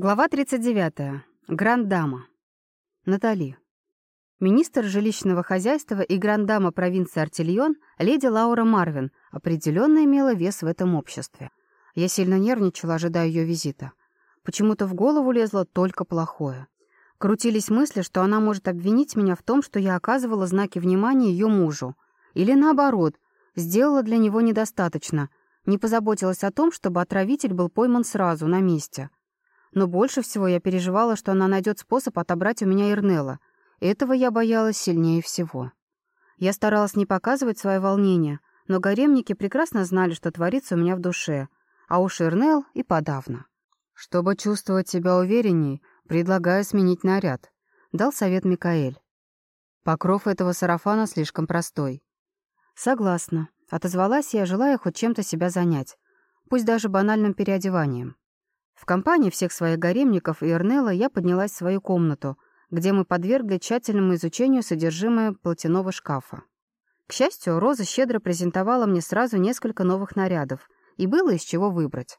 Глава 39. Грандама. Натали. Министр жилищного хозяйства и грандама провинции Артильон, леди Лаура Марвин, определенно имела вес в этом обществе. Я сильно нервничала, ожидая ее визита. Почему-то в голову лезло только плохое. Крутились мысли, что она может обвинить меня в том, что я оказывала знаки внимания ее мужу. Или наоборот, сделала для него недостаточно, не позаботилась о том, чтобы отравитель был пойман сразу, на месте — но больше всего я переживала, что она найдет способ отобрать у меня Ирнелла. Этого я боялась сильнее всего. Я старалась не показывать свое волнение, но гаремники прекрасно знали, что творится у меня в душе, а уж Ирнел и подавно. «Чтобы чувствовать себя уверенней, предлагаю сменить наряд», — дал совет Микаэль. «Покров этого сарафана слишком простой». «Согласна», — отозвалась я, желая хоть чем-то себя занять, пусть даже банальным переодеванием. В компании всех своих гаремников и Эрнелла я поднялась в свою комнату, где мы подвергли тщательному изучению содержимое платяного шкафа. К счастью, Роза щедро презентовала мне сразу несколько новых нарядов, и было из чего выбрать.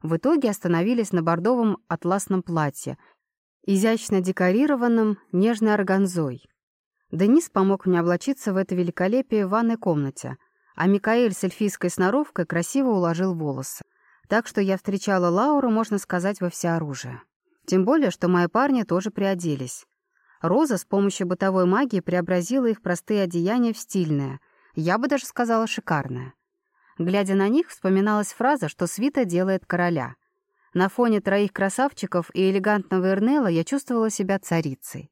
В итоге остановились на бордовом атласном платье, изящно декорированном нежной органзой. Денис помог мне облачиться в это великолепие в ванной комнате, а Микаэль с эльфийской сноровкой красиво уложил волосы. Так что я встречала Лауру, можно сказать, во всеоружие. Тем более, что мои парни тоже приоделись. Роза с помощью бытовой магии преобразила их простые одеяния в стильное, я бы даже сказала шикарное. Глядя на них, вспоминалась фраза, что свита делает короля. На фоне троих красавчиков и элегантного Эрнела я чувствовала себя царицей.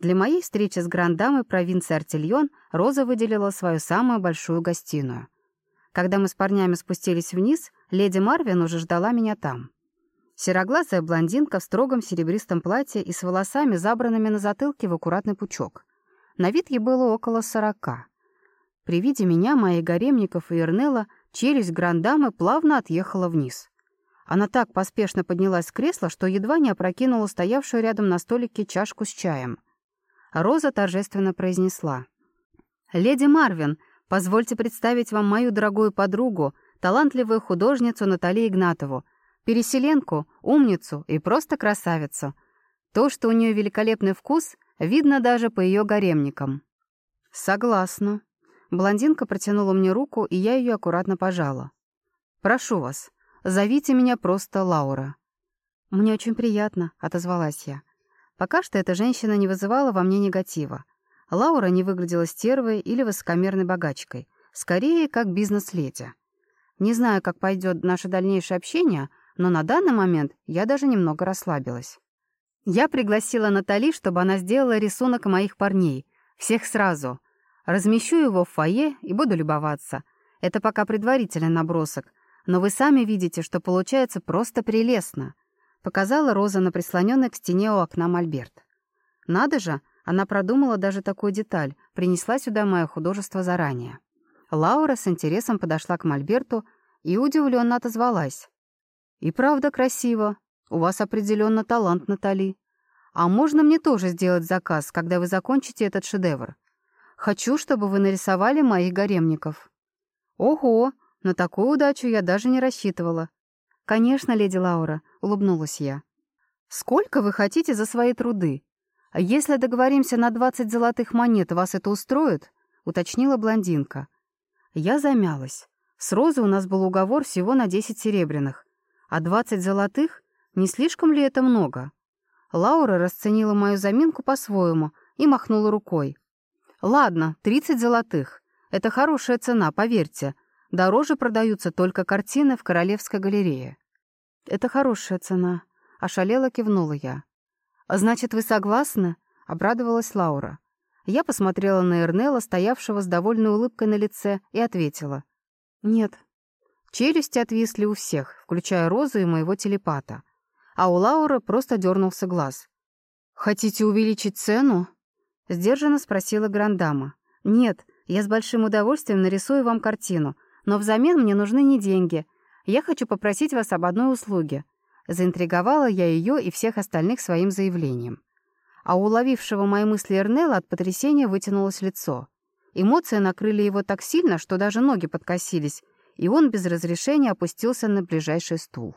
Для моей встречи с грандамой провинции Артильон Роза выделила свою самую большую гостиную. Когда мы с парнями спустились вниз, леди Марвин уже ждала меня там. Сероглазая блондинка в строгом серебристом платье и с волосами, забранными на затылке в аккуратный пучок. На вид ей было около сорока. При виде меня, моих гаремников и Эрнелла, челюсть грандамы плавно отъехала вниз. Она так поспешно поднялась с кресла, что едва не опрокинула стоявшую рядом на столике чашку с чаем. Роза торжественно произнесла. «Леди Марвин, Позвольте представить вам мою дорогую подругу, талантливую художницу Натали Игнатову, переселенку, умницу и просто красавицу. То, что у нее великолепный вкус, видно даже по ее гаремникам. Согласна. Блондинка протянула мне руку, и я ее аккуратно пожала. Прошу вас, зовите меня просто Лаура. Мне очень приятно, отозвалась я. Пока что эта женщина не вызывала во мне негатива. Лаура не выглядела стервой или высокомерной богачкой, скорее как бизнес-леди. Не знаю, как пойдет наше дальнейшее общение, но на данный момент я даже немного расслабилась. Я пригласила Натали, чтобы она сделала рисунок моих парней, всех сразу. Размещу его в фойе и буду любоваться. Это пока предварительный набросок, но вы сами видите, что получается просто прелестно. Показала Роза на прислоненной к стене у окна мольберт. Надо же, она продумала даже такую деталь, принесла сюда мое художество заранее. Лаура с интересом подошла к Мольберту и удивленно отозвалась. «И правда красиво. У вас определенно талант, Натали. А можно мне тоже сделать заказ, когда вы закончите этот шедевр? Хочу, чтобы вы нарисовали моих гаремников». «Ого! На такую удачу я даже не рассчитывала». «Конечно, леди Лаура», — улыбнулась я. «Сколько вы хотите за свои труды?» «А «Если договоримся на двадцать золотых монет, вас это устроит?» — уточнила блондинка. Я замялась. С Розой у нас был уговор всего на десять серебряных. А двадцать золотых? Не слишком ли это много? Лаура расценила мою заминку по-своему и махнула рукой. «Ладно, тридцать золотых. Это хорошая цена, поверьте. Дороже продаются только картины в Королевской галерее». «Это хорошая цена», — ошалела кивнула я. «Значит, вы согласны?» — обрадовалась Лаура. Я посмотрела на Эрнела, стоявшего с довольной улыбкой на лице, и ответила. «Нет». Челюсти отвисли у всех, включая Розу и моего телепата. А у Лауры просто дернулся глаз. «Хотите увеличить цену?» — сдержанно спросила Грандама. «Нет, я с большим удовольствием нарисую вам картину, но взамен мне нужны не деньги. Я хочу попросить вас об одной услуге. Заинтриговала я ее и всех остальных своим заявлением. А у уловившего мои мысли Эрнела от потрясения вытянулось лицо. Эмоции накрыли его так сильно, что даже ноги подкосились, и он без разрешения опустился на ближайший стул.